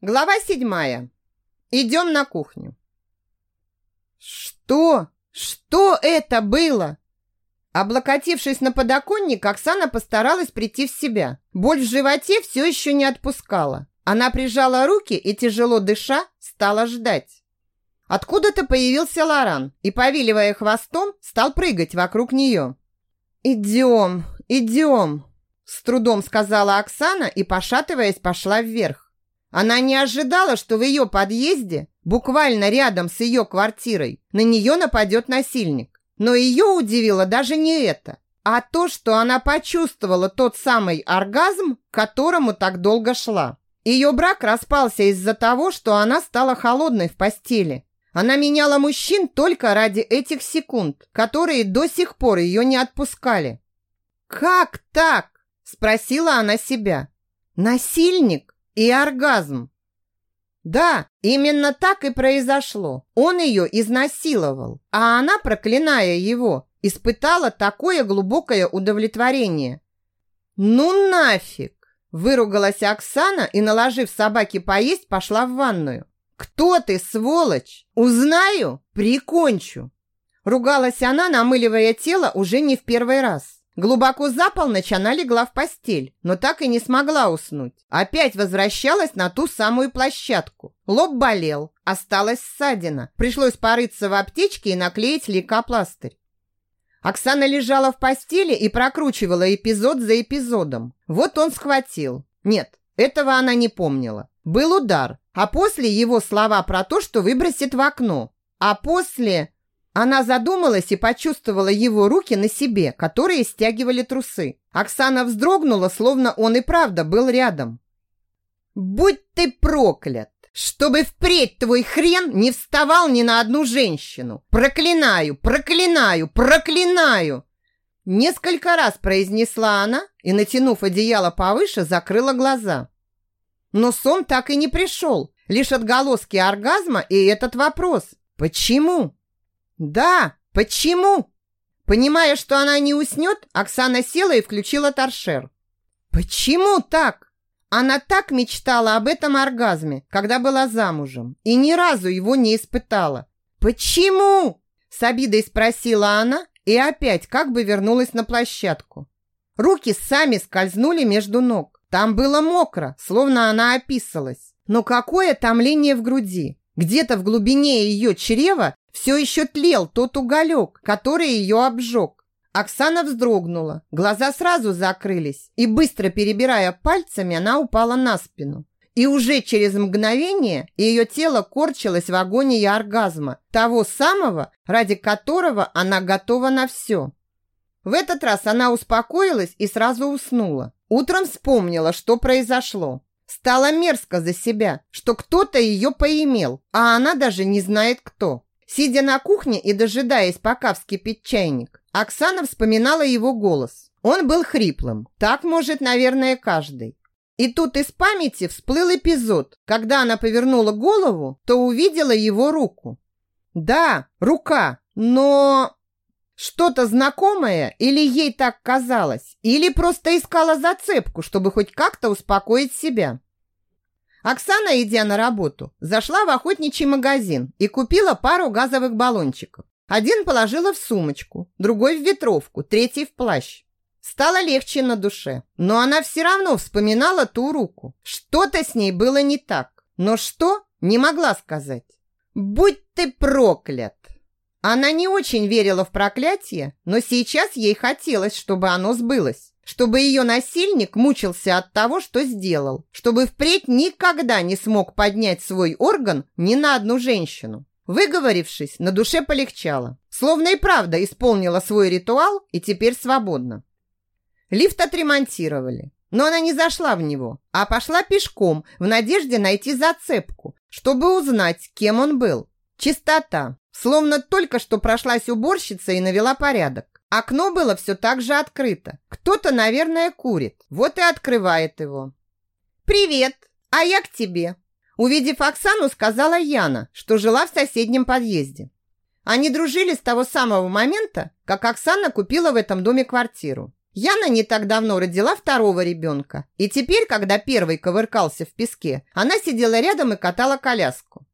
Глава седьмая. Идем на кухню. Что? Что это было? Облокотившись на подоконник, Оксана постаралась прийти в себя. Боль в животе все еще не отпускала. Она прижала руки и, тяжело дыша, стала ждать. Откуда-то появился Лоран и, повиливая хвостом, стал прыгать вокруг нее. «Идем, идем», – с трудом сказала Оксана и, пошатываясь, пошла вверх. Она не ожидала, что в ее подъезде, буквально рядом с ее квартирой, на нее нападет насильник. Но ее удивило даже не это, а то, что она почувствовала тот самый оргазм, к которому так долго шла. Ее брак распался из-за того, что она стала холодной в постели. Она меняла мужчин только ради этих секунд, которые до сих пор ее не отпускали. «Как так?» – спросила она себя. «Насильник? И оргазм. Да, именно так и произошло. Он ее изнасиловал, а она, проклиная его, испытала такое глубокое удовлетворение. Ну нафиг! Выругалась Оксана и, наложив собаке поесть, пошла в ванную. «Кто ты, сволочь? Узнаю, прикончу!» Ругалась она, намыливая тело уже не в первый раз. Глубоко за полночь она легла в постель, но так и не смогла уснуть. Опять возвращалась на ту самую площадку. Лоб болел, осталась ссадина. Пришлось порыться в аптечке и наклеить лейкопластырь. Оксана лежала в постели и прокручивала эпизод за эпизодом. Вот он схватил. Нет, этого она не помнила. Был удар, а после его слова про то, что выбросит в окно. А после... Она задумалась и почувствовала его руки на себе, которые стягивали трусы. Оксана вздрогнула, словно он и правда был рядом. «Будь ты проклят! Чтобы впредь твой хрен не вставал ни на одну женщину! Проклинаю, проклинаю, проклинаю!» Несколько раз произнесла она и, натянув одеяло повыше, закрыла глаза. Но сон так и не пришел, лишь отголоски оргазма и этот вопрос «Почему?» Да, почему? Понимая, что она не уснет, Оксана села и включила торшер. Почему так? Она так мечтала об этом оргазме, когда была замужем, и ни разу его не испытала. Почему? С обидой спросила она и опять как бы вернулась на площадку. Руки сами скользнули между ног. Там было мокро, словно она описалась. Но какое томление в груди. Где-то в глубине ее чрева все еще тлел тот уголек, который ее обжег. Оксана вздрогнула, глаза сразу закрылись, и быстро перебирая пальцами, она упала на спину. И уже через мгновение ее тело корчилось в агонии оргазма, того самого, ради которого она готова на все. В этот раз она успокоилась и сразу уснула. Утром вспомнила, что произошло. Стало мерзко за себя, что кто-то ее поимел, а она даже не знает кто. Сидя на кухне и дожидаясь, пока вскипит чайник, Оксана вспоминала его голос. Он был хриплым. Так может, наверное, каждый. И тут из памяти всплыл эпизод, когда она повернула голову, то увидела его руку. Да, рука, но что-то знакомое или ей так казалось, или просто искала зацепку, чтобы хоть как-то успокоить себя. Оксана, идя на работу, зашла в охотничий магазин и купила пару газовых баллончиков. Один положила в сумочку, другой в ветровку, третий в плащ. Стало легче на душе, но она все равно вспоминала ту руку. Что-то с ней было не так, но что, не могла сказать. «Будь ты проклят!» Она не очень верила в проклятие, но сейчас ей хотелось, чтобы оно сбылось чтобы ее насильник мучился от того, что сделал, чтобы впредь никогда не смог поднять свой орган ни на одну женщину. Выговорившись, на душе полегчало. Словно и правда исполнила свой ритуал и теперь свободна. Лифт отремонтировали, но она не зашла в него, а пошла пешком в надежде найти зацепку, чтобы узнать, кем он был. Чистота, словно только что прошлась уборщица и навела порядок. Окно было все так же открыто. Кто-то, наверное, курит. Вот и открывает его. «Привет! А я к тебе!» Увидев Оксану, сказала Яна, что жила в соседнем подъезде. Они дружили с того самого момента, как Оксана купила в этом доме квартиру. Яна не так давно родила второго ребенка, и теперь, когда первый ковыркался в песке, она сидела рядом и катала коляску.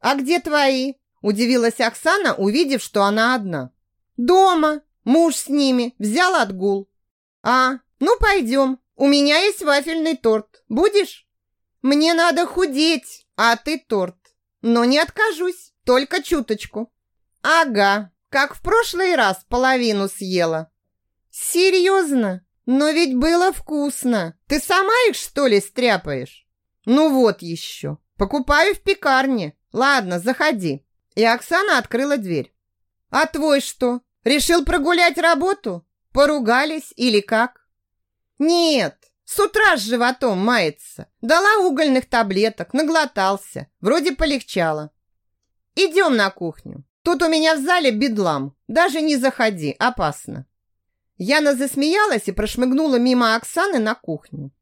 «А где твои?» – удивилась Оксана, увидев, что она одна. «Дома. Муж с ними. Взял отгул». «А, ну пойдем. У меня есть вафельный торт. Будешь?» «Мне надо худеть, а ты торт. Но не откажусь, только чуточку». «Ага, как в прошлый раз половину съела». «Серьезно? Но ведь было вкусно. Ты сама их, что ли, стряпаешь?» «Ну вот еще. Покупаю в пекарне. Ладно, заходи». И Оксана открыла дверь. «А твой что? Решил прогулять работу? Поругались или как?» «Нет, с утра с животом мается. Дала угольных таблеток, наглотался. Вроде полегчало. Идем на кухню. Тут у меня в зале бедлам. Даже не заходи, опасно». Яна засмеялась и прошмыгнула мимо Оксаны на кухню.